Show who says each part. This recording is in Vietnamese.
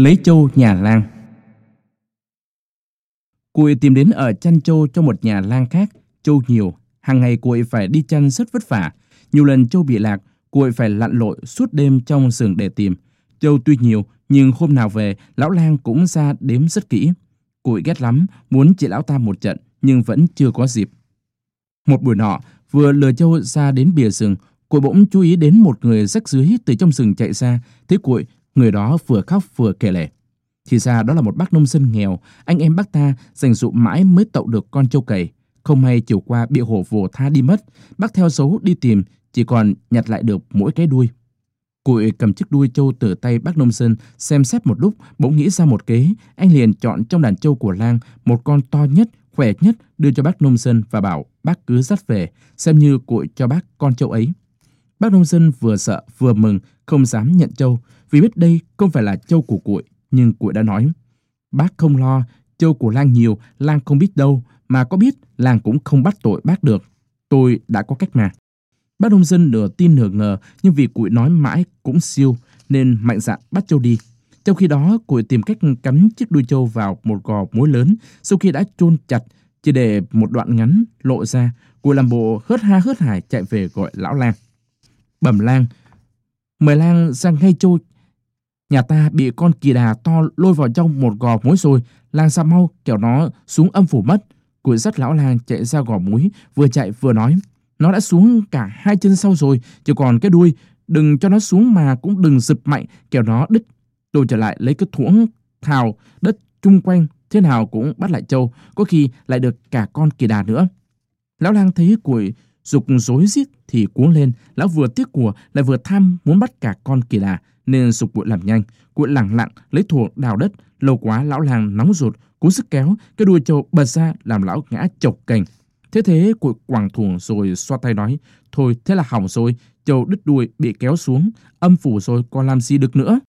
Speaker 1: Lấy châu nhà lang Cụi tìm đến ở chăn châu cho một nhà lang khác, châu nhiều. Hàng ngày cụi phải đi chăn rất vất vả. Nhiều lần châu bị lạc, cụi phải lặn lội suốt đêm trong rừng để tìm. Châu tuy nhiều, nhưng hôm nào về, lão lang cũng ra đếm rất kỹ. Cụi ghét lắm, muốn chị lão ta một trận, nhưng vẫn chưa có dịp. Một buổi nọ, vừa lừa châu ra đến bìa rừng, cụi bỗng chú ý đến một người rách dưới từ trong rừng chạy ra. thế cụi, người đó vừa khóc vừa kể lể. Thì ra đó là một bác nông dân nghèo, anh em bác ta dành dụ mãi mới tậu được con trâu cầy. Không may chiều qua bị hổ vồ tha đi mất, bác theo dấu đi tìm, chỉ còn nhặt lại được mỗi cái đuôi. Cụi cầm chiếc đuôi trâu từ tay bác nông dân, xem xét một lúc, bỗng nghĩ ra một kế. Anh liền chọn trong đàn trâu của lang một con to nhất, khỏe nhất đưa cho bác nông dân và bảo bác cứ dắt về, xem như cụi cho bác con trâu ấy. Bác nông dân vừa sợ vừa mừng, không dám nhận châu vì biết đây không phải là châu của cụi, nhưng cụi đã nói. Bác không lo, châu của lang nhiều, lang không biết đâu, mà có biết, lang cũng không bắt tội bác được. Tôi đã có cách mà. Bác nông dân nửa tin nửa ngờ, nhưng vì cụi nói mãi cũng siêu, nên mạnh dạn bắt châu đi. Trong khi đó, cụi tìm cách cắm chiếc đuôi châu vào một gò mối lớn, sau khi đã chôn chặt, chỉ để một đoạn ngắn lộ ra, cụi làm bộ hớt ha hớt hải chạy về gọi lão lang. Bẩm lang, mời lang sang ngay trôi Nhà ta bị con kỳ đà to lôi vào trong một gò muối rồi, lang ra mau, kéo nó xuống âm phủ mất. Cụi rất lão lang chạy ra gò muối, vừa chạy vừa nói. Nó đã xuống cả hai chân sau rồi, chỉ còn cái đuôi. Đừng cho nó xuống mà cũng đừng giật mạnh, kéo nó đứt. Tôi trở lại lấy cái thuỗng thào đất chung quanh, thế nào cũng bắt lại trâu, có khi lại được cả con kỳ đà nữa. Lão lang thấy cụi dục rối rít thì cuống lên, lão vừa tiếc của lại vừa tham muốn bắt cả con kỳ đà, nên sục cuội làm nhanh, cuội lẳng lặng lấy thuộc đào đất, lâu quá lão làng nóng ruột, cố sức kéo, cái đuôi trâu bật ra làm lão ngã chộc cành. Thế thế cuội quẳng thủng rồi xoa tay nói, thôi thế là hỏng rồi, trâu đứt đuôi bị kéo xuống, âm phủ rồi còn làm gì được nữa.